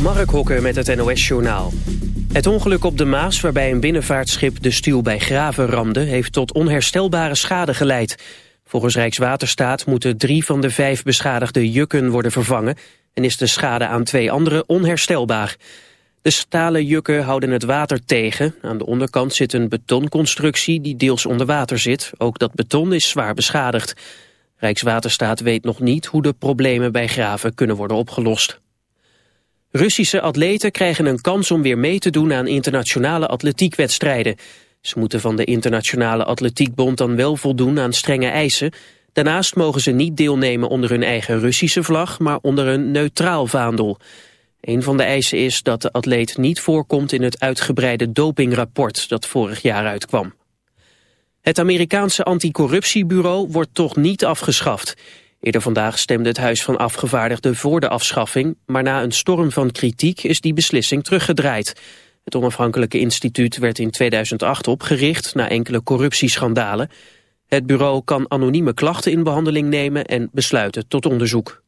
Mark Hokker met het NOS-journaal. Het ongeluk op de Maas waarbij een binnenvaartschip de stuw bij Graven ramde... heeft tot onherstelbare schade geleid. Volgens Rijkswaterstaat moeten drie van de vijf beschadigde jukken worden vervangen... en is de schade aan twee andere onherstelbaar. De stalen jukken houden het water tegen. Aan de onderkant zit een betonconstructie die deels onder water zit. Ook dat beton is zwaar beschadigd. Rijkswaterstaat weet nog niet hoe de problemen bij Graven kunnen worden opgelost. Russische atleten krijgen een kans om weer mee te doen aan internationale atletiekwedstrijden. Ze moeten van de Internationale Atletiekbond dan wel voldoen aan strenge eisen. Daarnaast mogen ze niet deelnemen onder hun eigen Russische vlag, maar onder een neutraal vaandel. Een van de eisen is dat de atleet niet voorkomt in het uitgebreide dopingrapport dat vorig jaar uitkwam. Het Amerikaanse anticorruptiebureau wordt toch niet afgeschaft. Eerder vandaag stemde het Huis van Afgevaardigden voor de afschaffing, maar na een storm van kritiek is die beslissing teruggedraaid. Het onafhankelijke instituut werd in 2008 opgericht na enkele corruptieschandalen. Het bureau kan anonieme klachten in behandeling nemen en besluiten tot onderzoek.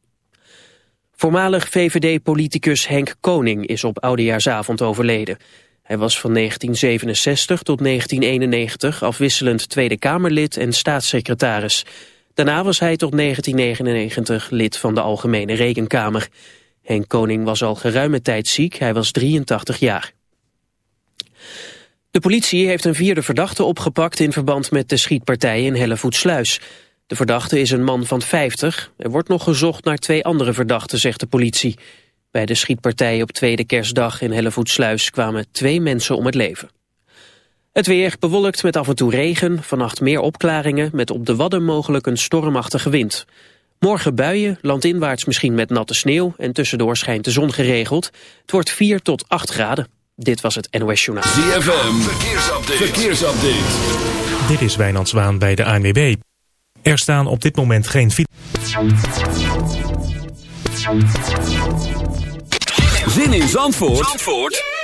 Voormalig VVD-politicus Henk Koning is op oudejaarsavond overleden. Hij was van 1967 tot 1991 afwisselend Tweede Kamerlid en staatssecretaris. Daarna was hij tot 1999 lid van de Algemene Rekenkamer. Henk Koning was al geruime tijd ziek, hij was 83 jaar. De politie heeft een vierde verdachte opgepakt in verband met de schietpartij in Hellevoetsluis. De verdachte is een man van 50. Er wordt nog gezocht naar twee andere verdachten, zegt de politie. Bij de schietpartij op tweede kerstdag in Hellevoetsluis kwamen twee mensen om het leven. Het weer bewolkt met af en toe regen, vannacht meer opklaringen... met op de Wadden mogelijk een stormachtige wind. Morgen buien, landinwaarts misschien met natte sneeuw... en tussendoor schijnt de zon geregeld. Het wordt 4 tot 8 graden. Dit was het NOS Journaal. ZFM, verkeersupdate. verkeersupdate. Dit is Wijnand Zwaan bij de ANWB. Er staan op dit moment geen fiets. Zin in Zandvoort, Zandvoort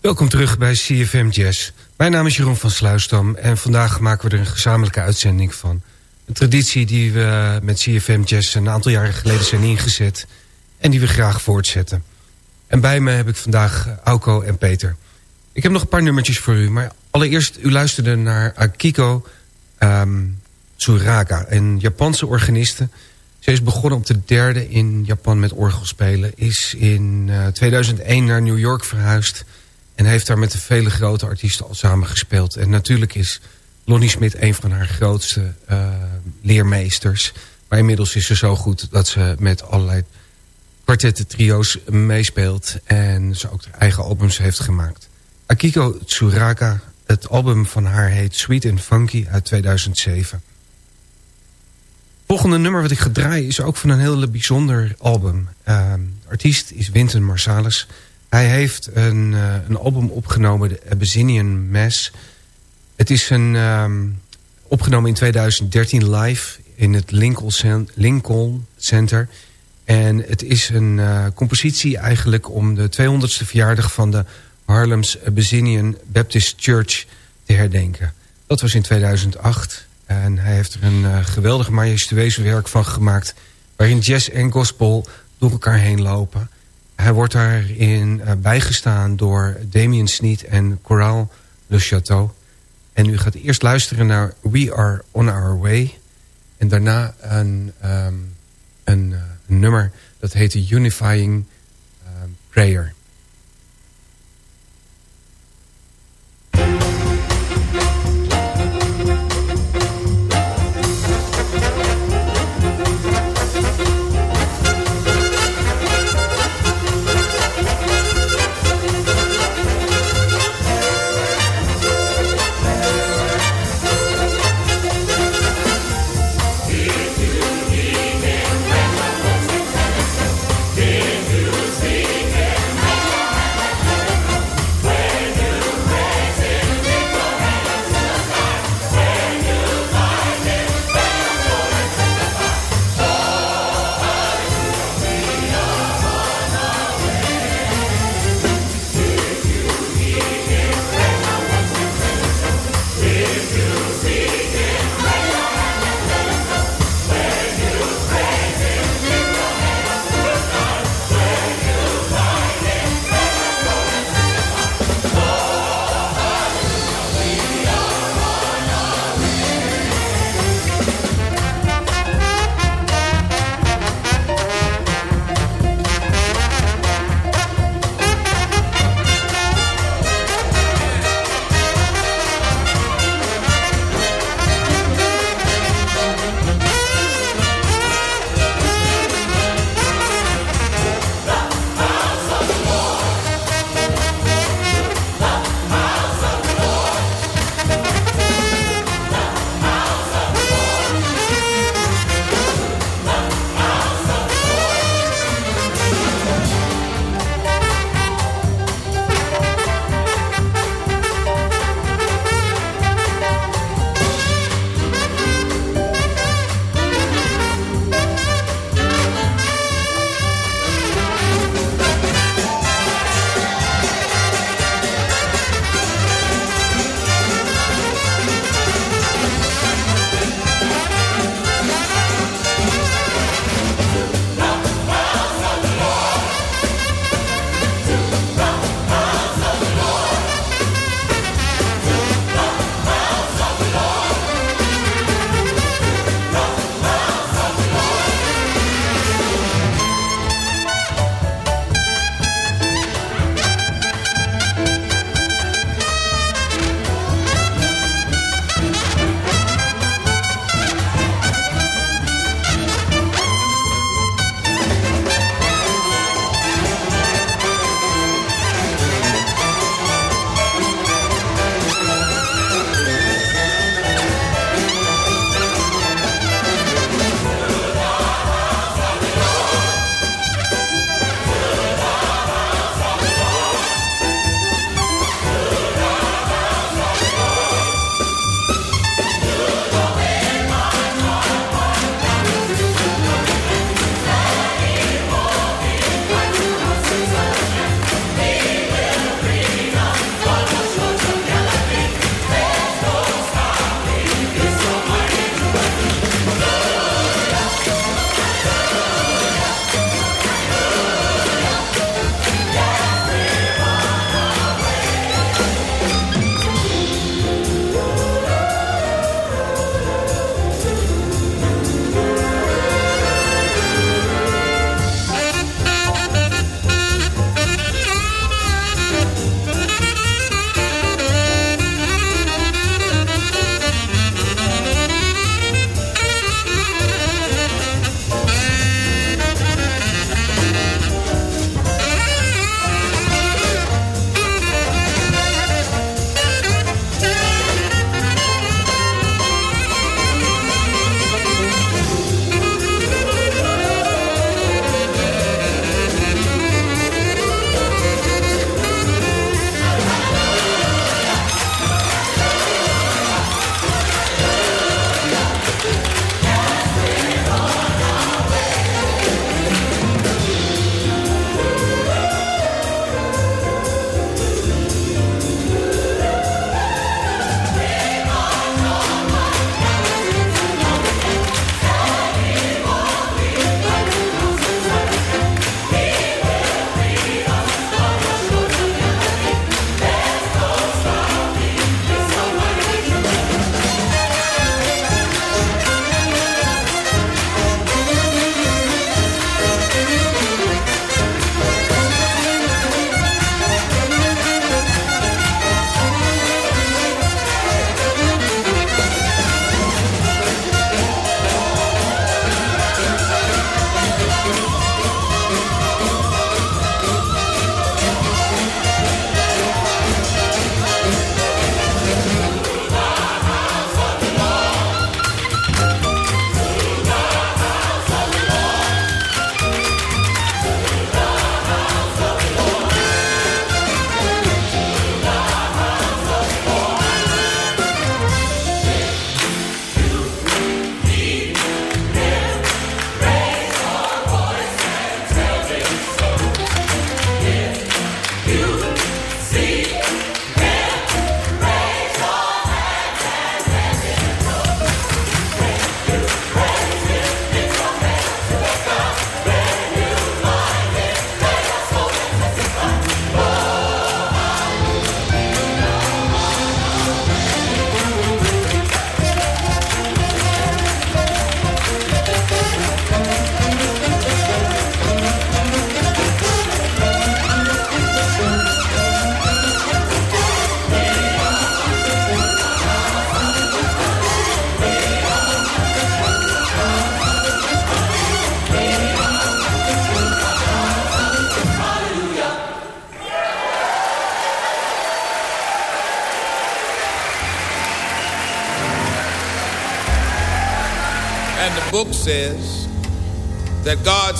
Welkom terug bij CFM Jazz. Mijn naam is Jeroen van Sluisdam en vandaag maken we er een gezamenlijke uitzending van. Een traditie die we met CFM Jazz een aantal jaren geleden zijn ingezet... en die we graag voortzetten. En bij me heb ik vandaag Auko en Peter. Ik heb nog een paar nummertjes voor u, maar allereerst... u luisterde naar Akiko um, een Japanse organiste... Ze is begonnen op de derde in Japan met orgelspelen. Is in uh, eh, 2001 naar New York verhuisd. En heeft daar met de vele grote artiesten al samengespeeld. En natuurlijk is Lonnie Smit een van haar grootste uh, leermeesters. Maar inmiddels is ze zo goed dat ze met allerlei kwartetten trio's meespeelt. En ze ook haar eigen albums heeft gemaakt. Akiko Tsuraka, het album van haar heet Sweet and Funky uit 2007 volgende nummer wat ik ga draaien is ook van een heel bijzonder album. Uh, artiest is Winton Marsalis. Hij heeft een, uh, een album opgenomen, de Abyssinian Mass. Het is een, um, opgenomen in 2013 live in het Lincoln, Center. En het is een uh, compositie eigenlijk om de 200ste verjaardag van de Harlem's Abyssinian Baptist Church te herdenken. Dat was in 2008. En hij heeft er een uh, geweldig majestueus werk van gemaakt... waarin jazz en gospel door elkaar heen lopen. Hij wordt daarin uh, bijgestaan door Damien Sneed en Coral Le Chateau. En u gaat eerst luisteren naar We Are On Our Way. En daarna een, een, uh, een nummer dat heet Unifying Prayer.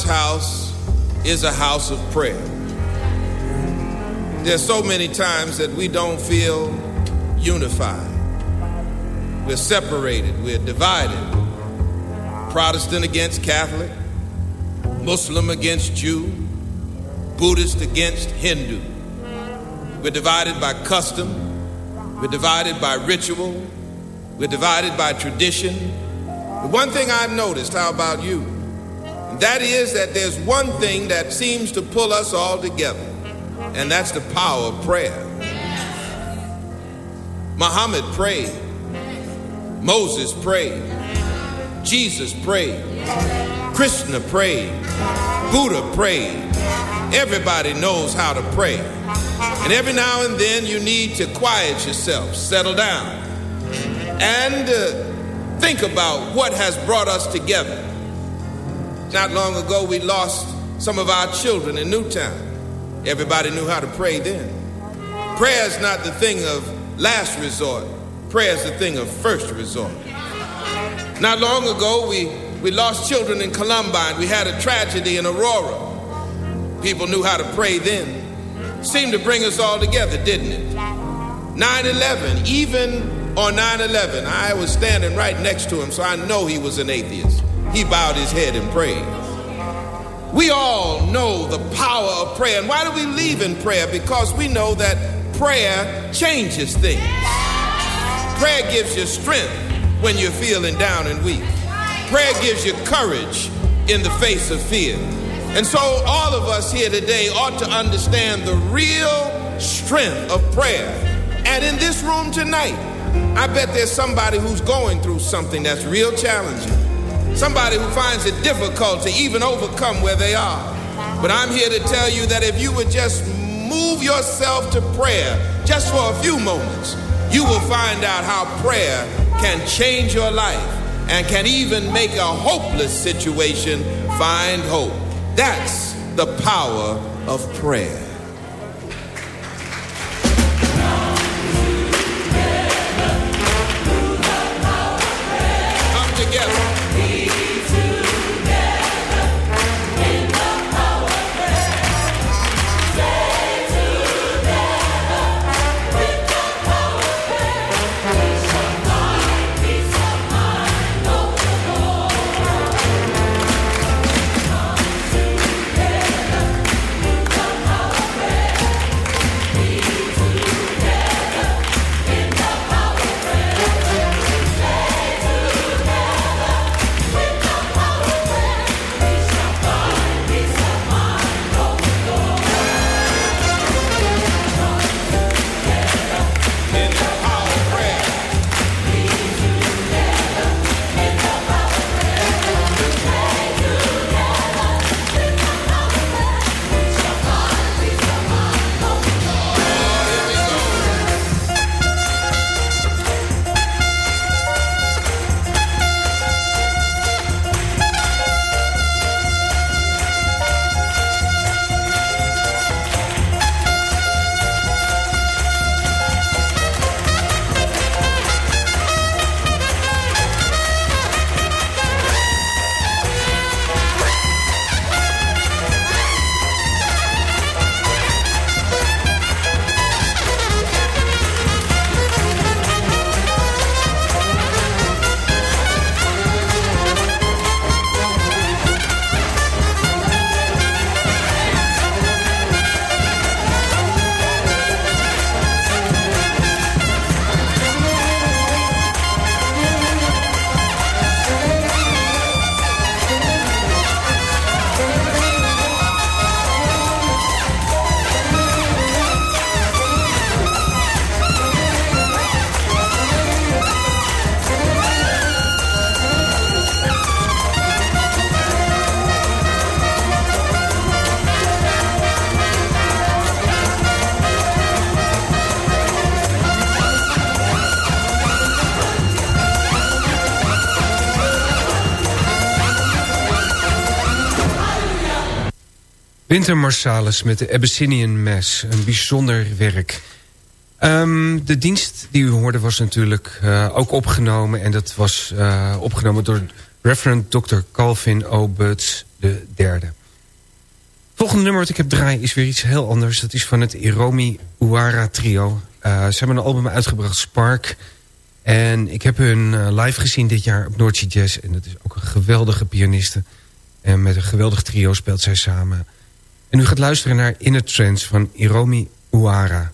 God's house is a house of prayer. There's so many times that we don't feel unified. We're separated, we're divided. Protestant against Catholic, Muslim against Jew, Buddhist against Hindu. We're divided by custom, we're divided by ritual, we're divided by tradition. The one thing I've noticed, how about you? That is that there's one thing that seems to pull us all together, and that's the power of prayer. Muhammad prayed, Moses prayed, Jesus prayed, Krishna prayed, Buddha prayed. Everybody knows how to pray. And every now and then you need to quiet yourself, settle down, and uh, think about what has brought us together. Not long ago, we lost some of our children in Newtown. Everybody knew how to pray then. Prayer is not the thing of last resort, prayer is the thing of first resort. Not long ago, we, we lost children in Columbine. We had a tragedy in Aurora. People knew how to pray then. Seemed to bring us all together, didn't it? 9 11, even on 9 11, I was standing right next to him, so I know he was an atheist. He bowed his head and prayed. We all know the power of prayer. And why do we leave in prayer? Because we know that prayer changes things. Prayer gives you strength when you're feeling down and weak. Prayer gives you courage in the face of fear. And so, all of us here today ought to understand the real strength of prayer. And in this room tonight, I bet there's somebody who's going through something that's real challenging. Somebody who finds it difficult to even overcome where they are. But I'm here to tell you that if you would just move yourself to prayer just for a few moments, you will find out how prayer can change your life and can even make a hopeless situation find hope. That's the power of prayer. Winter Marsalis met de Abyssinian Mass. Een bijzonder werk. Ehm, de dienst die u hoorde was natuurlijk uh, ook opgenomen. En dat was uh, opgenomen door Reverend Dr. Calvin O. Butts de derde. volgende nummer wat ik heb draaien is weer iets heel anders. Dat is van het Iromi Uara trio. Uh, ze hebben een album uitgebracht, Spark. En ik heb hun live gezien dit jaar op Noordse Jazz. En dat is ook een geweldige pianiste. En met een geweldig trio speelt zij samen. En u gaat luisteren naar Inner Trance van Iromi Uara.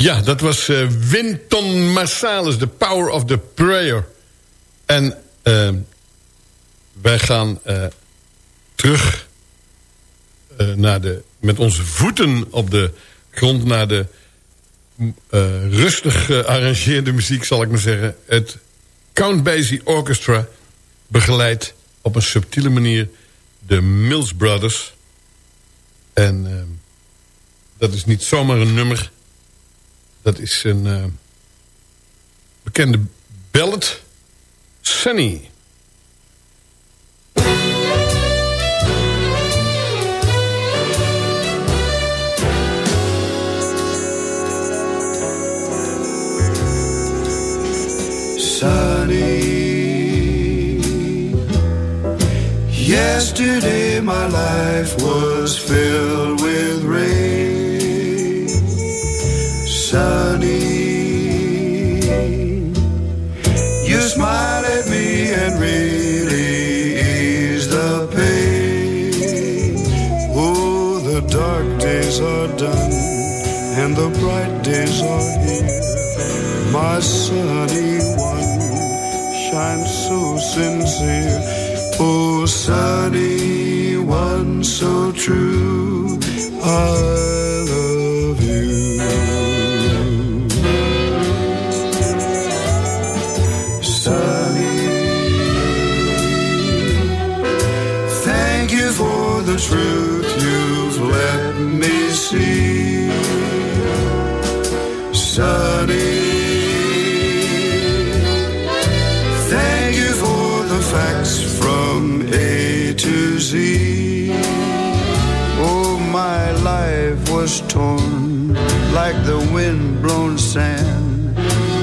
Ja, dat was uh, Winton Marsalis, The Power of the Prayer. En uh, wij gaan uh, terug naar de, met onze voeten op de grond... naar de rustig gearrangeerde muziek, zal ik maar zeggen. Het Count Basie Orchestra begeleidt op een subtiele manier de Mills Brothers. En dat is niet zomaar een nummer... Dat is een uh, bekende ballad. Sunny. Sunny. Yesterday my life was filled with rain. Sunny. You smile at me and really ease the pain. Oh, the dark days are done and the bright days are here. My sunny one shines so sincere. Oh, sunny one so true. I torn like the wind-blown sand.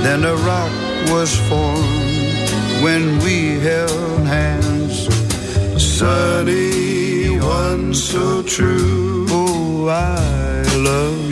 Then a rock was formed when we held hands. Sunny one so true. Oh, I love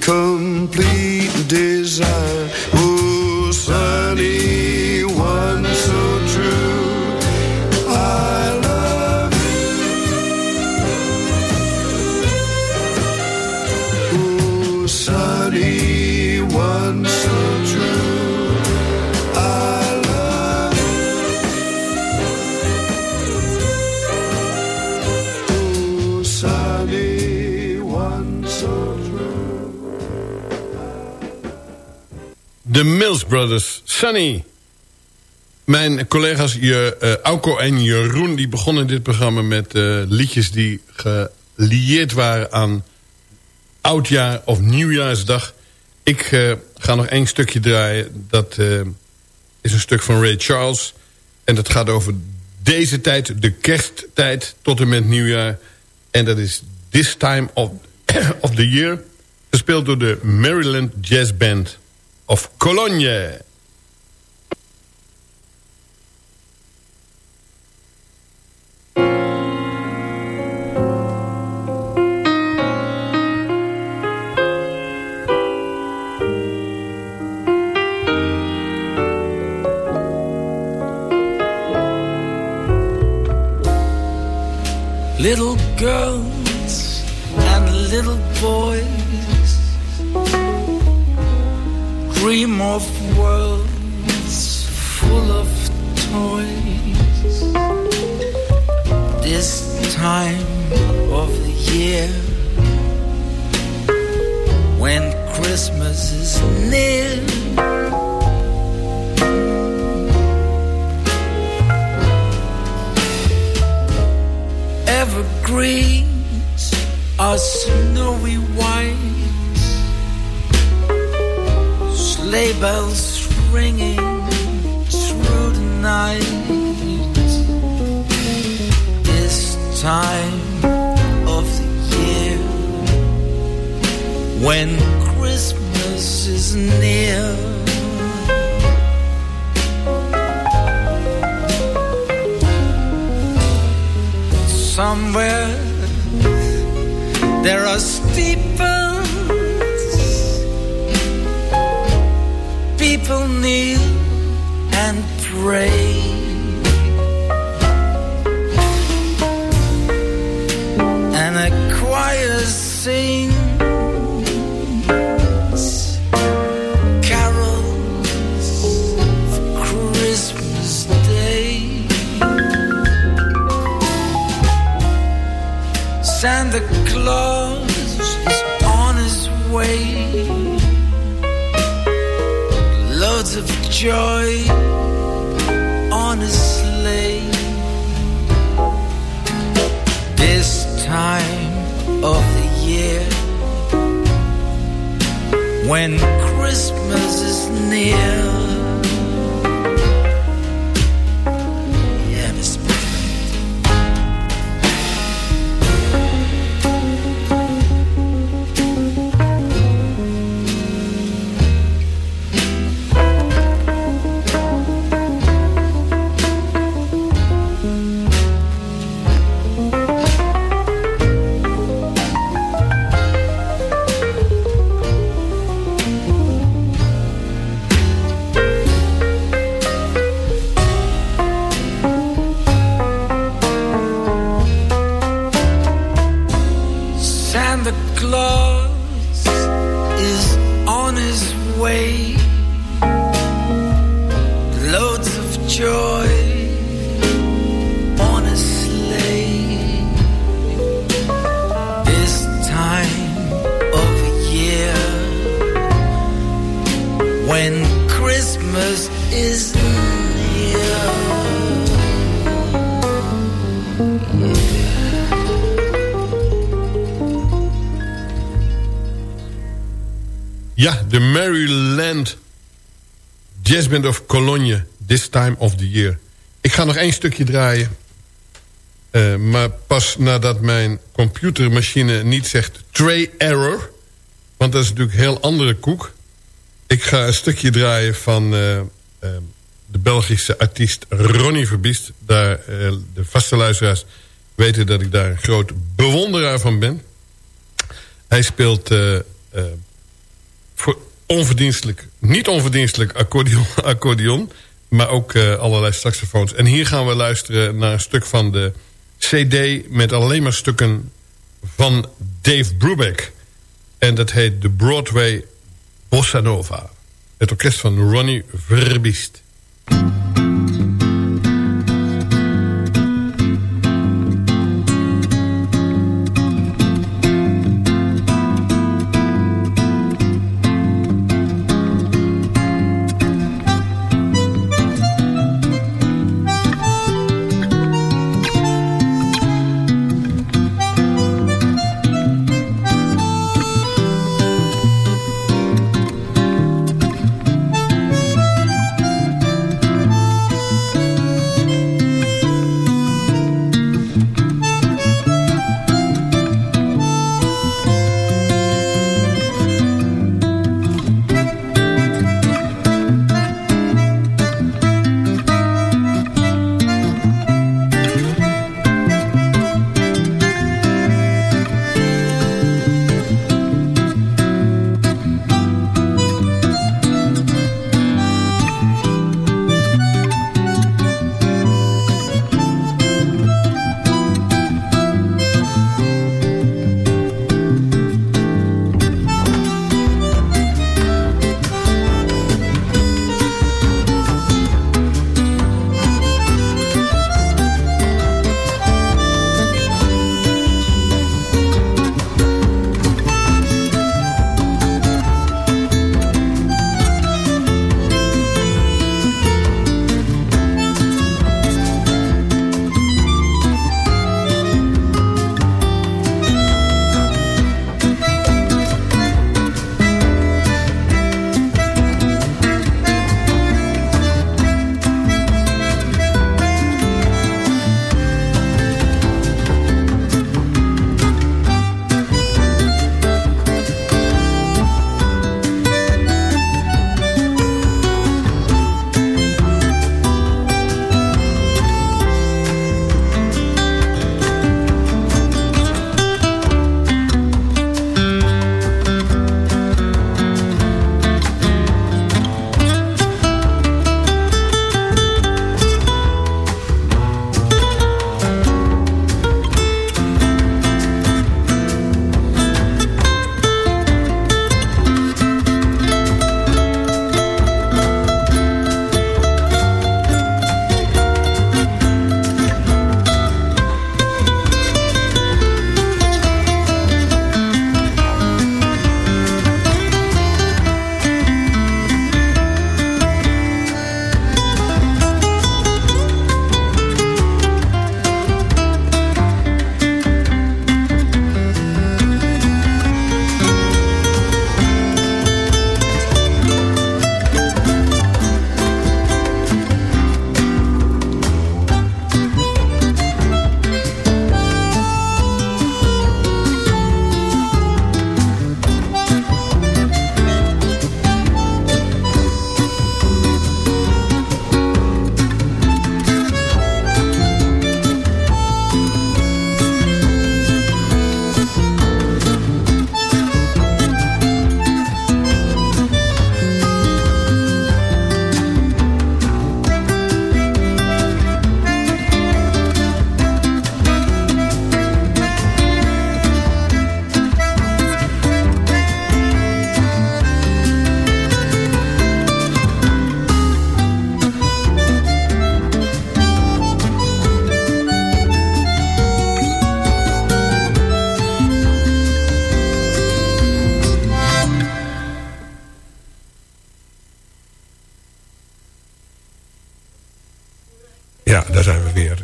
complete desire. You. Brothers, Sunny. Mijn collega's je, uh, Auko en Jeroen... die begonnen dit programma met uh, liedjes die gelieerd waren aan oudjaar of nieuwjaarsdag. Ik uh, ga nog één stukje draaien. Dat is een stuk van Ray Charles. En dat gaat over deze tijd, de kersttijd tot en met nieuwjaar. En dat is This Time of, of the Year. Gespeeld door de Maryland Jazz Band of Cologne. Little girls and little boys dream of worlds full of toys. This time of the year, when Christmas is near. Evergreens are snowy white sleigh bells ringing through the night. This time of the year, when Christmas is near. Somewhere there are steeples people kneel and pray. And a choir sings carols for Christmas Day. Santa Claus joy on a sleigh. This time of the year, when Christmas is near. This time of the year. Ik ga nog één stukje draaien. Eh, maar pas nadat mijn computermachine niet zegt tray error. Want dat is natuurlijk een heel andere koek. Ik ga een stukje draaien van eh, eh, de Belgische artiest Ronnie Verbiest. Daar, de vaste luisteraars weten dat ik daar een groot bewonderaar van ben. Hij speelt voor onverdienstelijk, niet onverdienstelijk accordeon maar ook eh, allerlei saxofoons. En hier gaan we luisteren naar een stuk van de cd... met alleen maar stukken van Dave Brubeck. En dat heet de Broadway Bossa Nova. Het orkest van Ronnie Verbiest.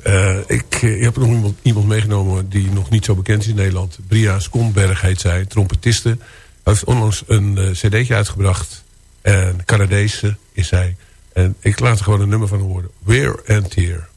Uh, ik, ik, heb nog iemand, iemand, meegenomen die nog niet zo bekend is in Nederland. Bria Skomberg heet zij, trompetiste. Hij heeft onlangs een uh, cd'tje uitgebracht. En Canadese is zij. En ik laat er gewoon een nummer van horen. Wear and Tear.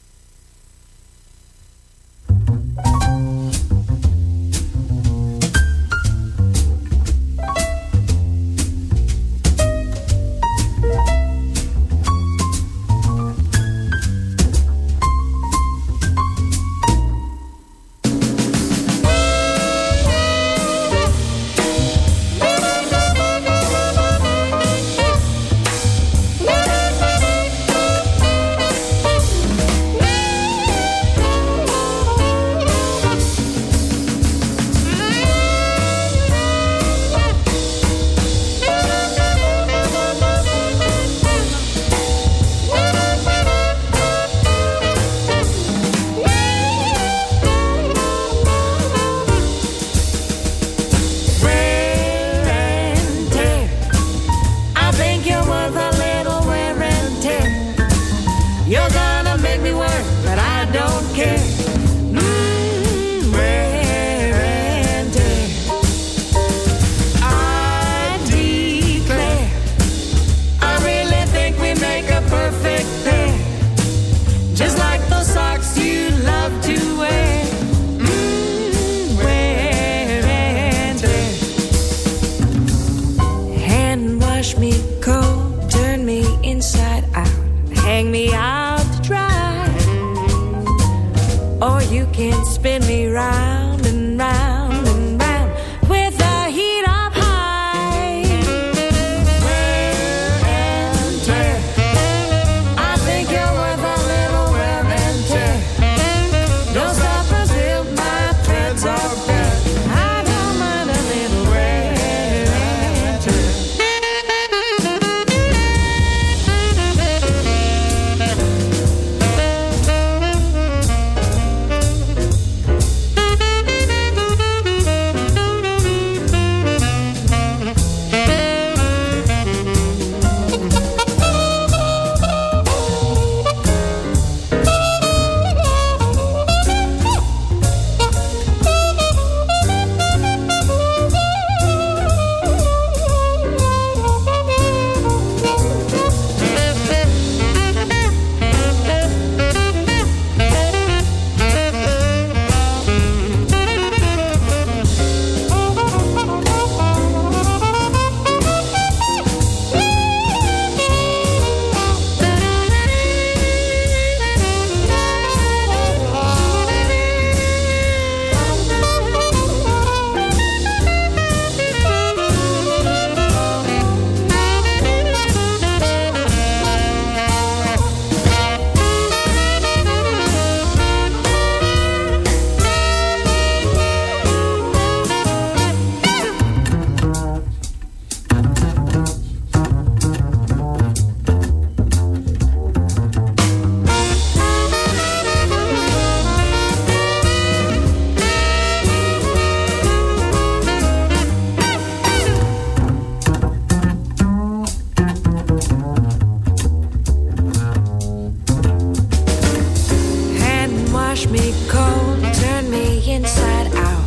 Wash me cold, turn me inside out,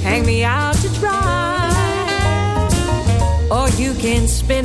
hang me out to dry. Or you can spin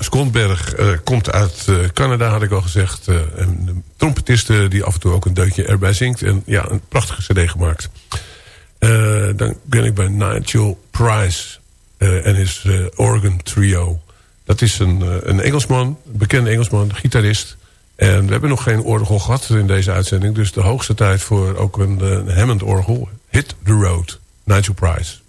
Skondberg uh, komt uit uh, Canada, had ik al gezegd. Een trompetiste die af en toe ook een deutje erbij zingt. En ja, een prachtige cd gemaakt. dan ben ik bij Nigel Price en his organ trio. Dat is een, een Engelsman, een bekende Engelsman, gitarist. En we hebben nog geen orgel gehad in deze uitzending. Dus de hoogste tijd voor ook een, een Hammond-orgel. Hit the Road, Nigel Price.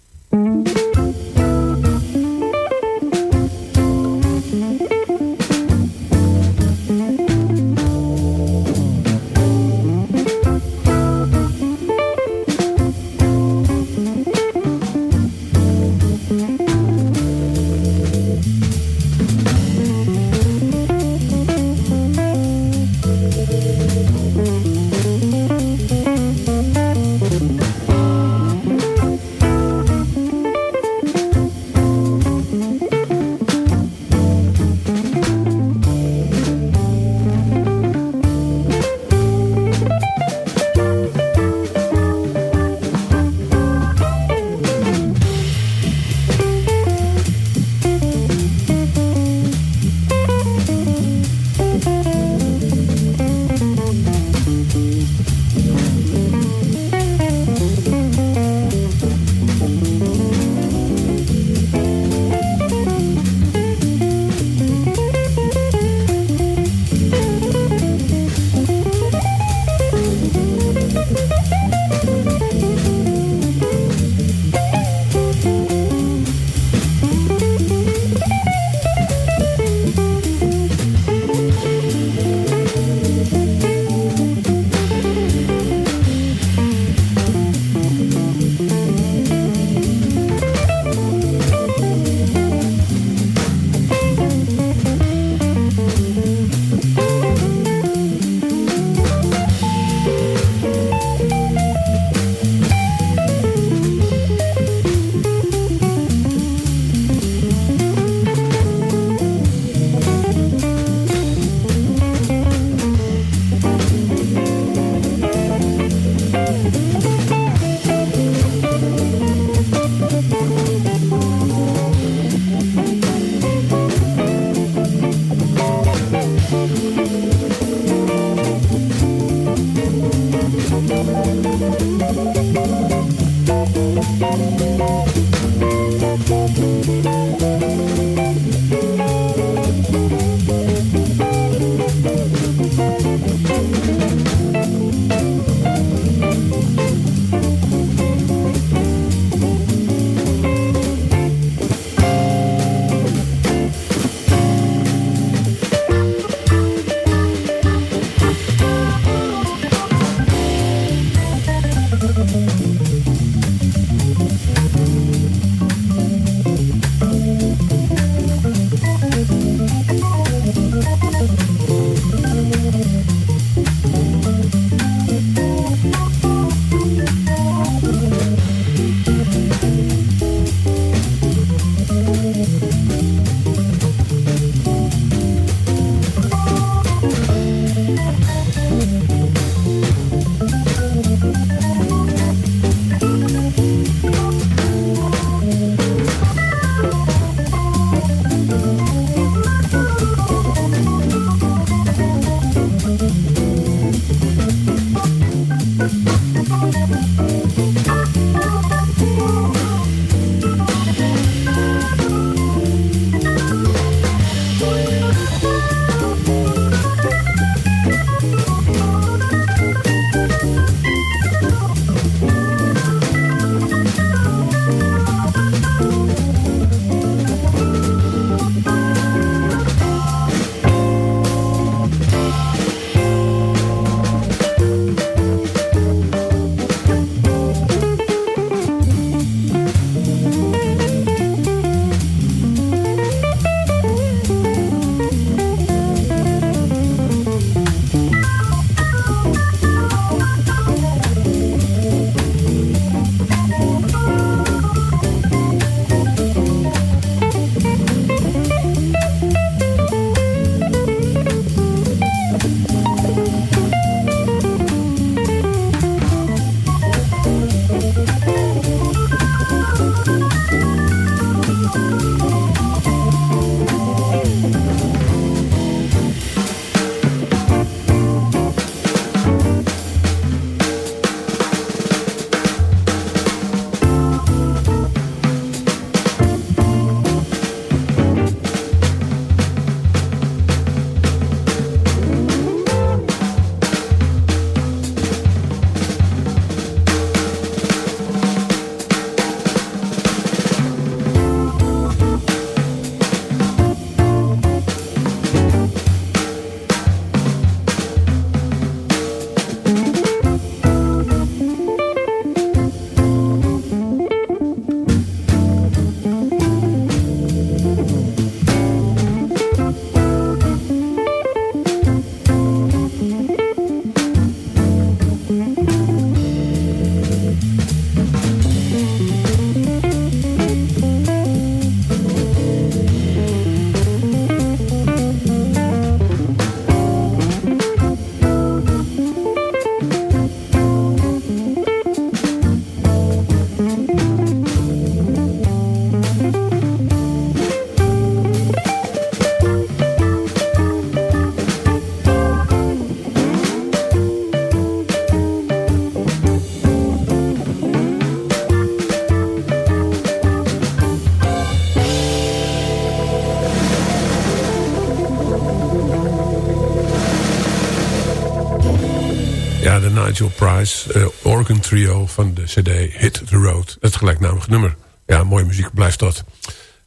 Nigel Price, uh, organ trio van de cd Hit the Road. Het gelijknamige nummer. Ja, mooie muziek blijft dat.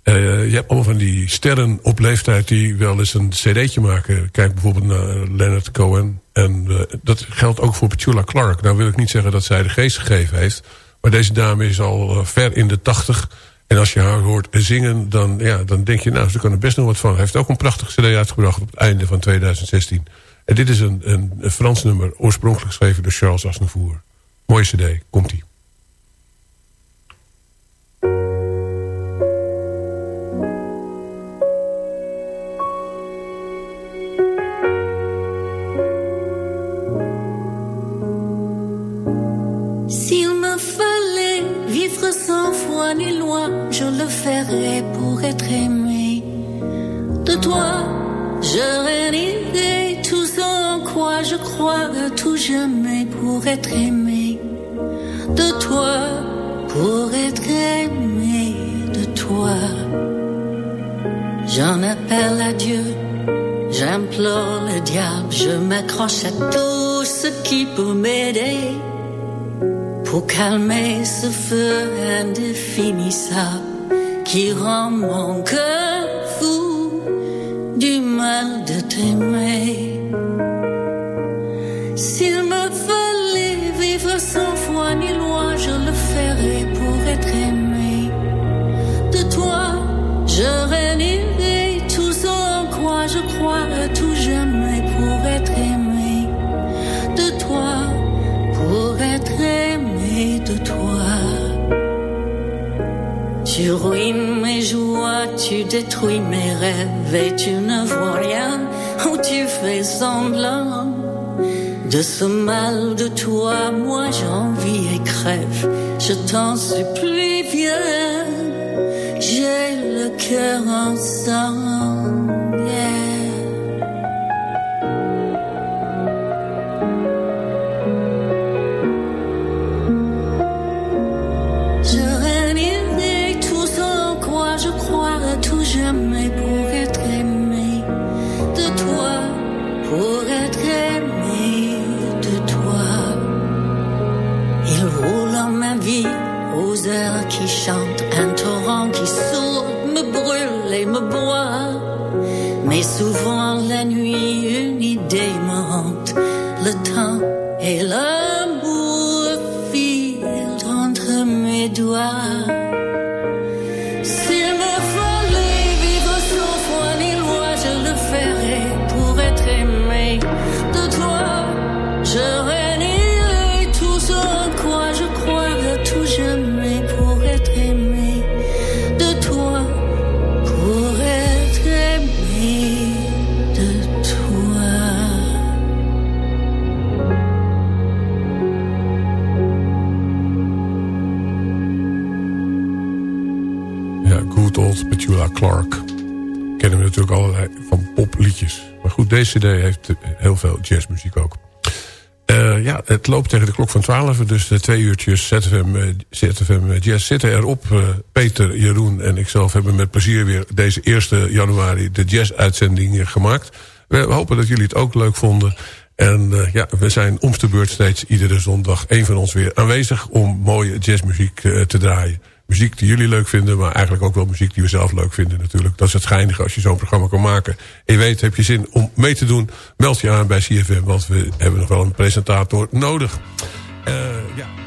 Uh, je hebt allemaal van die sterren op leeftijd die wel eens een cd'tje maken. Kijk bijvoorbeeld naar Leonard Cohen. En uh, dat geldt ook voor Petula Clark. Nou wil ik niet zeggen dat zij de geest gegeven heeft. Maar deze dame is al ver in de tachtig. En als je haar hoort zingen, dan, ja, dan denk je... nou, ze kan er best nog wat van. Hij heeft ook een prachtig cd uitgebracht op het einde van 2016. En dit is een, een, een Frans nummer, oorspronkelijk geschreven door Charles Aznavour. Mooie cd, komt-ie. S'il me fallait vivre sans foi ni loi, je le ferais pour être aimé de toi. Je réunirai tout en quoi je crois tout jamais pour être aimé de toi, pour être aimé de toi. J'en appelle à Dieu, j'implore le diable, je m'accroche à tout ce qui peut m'aider pour calmer ce feu indéfinissable qui rend mon cœur fou du mal de t'aimer. S'il me fallait vivre sans foi ni loi, je le ferais pour être aimé de toi. Je réunirai tout ce en quoi je crois tout jamais pour être aimé de toi, pour être aimé de toi. Tu ruines détruis mes rêves et tu ne vois rien ou tu fais semblant. De ce mal de toi, moi j'en vis et crève. Je t'en supplie, viens. J'ai le cœur en sang. Qui chantent, un torrent qui sourde me brûle et me boit. Mais souvent la nuit, une idée me le temps et l'amour Clark. Kennen we natuurlijk allerlei van popliedjes. Maar goed, deze cd heeft heel veel jazzmuziek ook. Eh, ja, het loopt tegen de klok van 12, dus de twee uurtjes ZFM, eh, ZFM Jazz zitten erop. Eh, Peter, Jeroen en ikzelf hebben met plezier weer deze 1 januari de jazz-uitzending gemaakt. We hopen dat jullie het ook leuk vonden. En ja, we zijn om de beurt steeds iedere zondag een van ons weer aanwezig om mooie jazzmuziek te draaien. Muziek die jullie leuk vinden, maar eigenlijk ook wel muziek die we zelf leuk vinden natuurlijk. Dat is het geinige als je zo'n programma kan maken. En je weet, heb je zin om mee te doen, meld je aan bij CFM, want we hebben nog wel een presentator nodig. Uh, ja.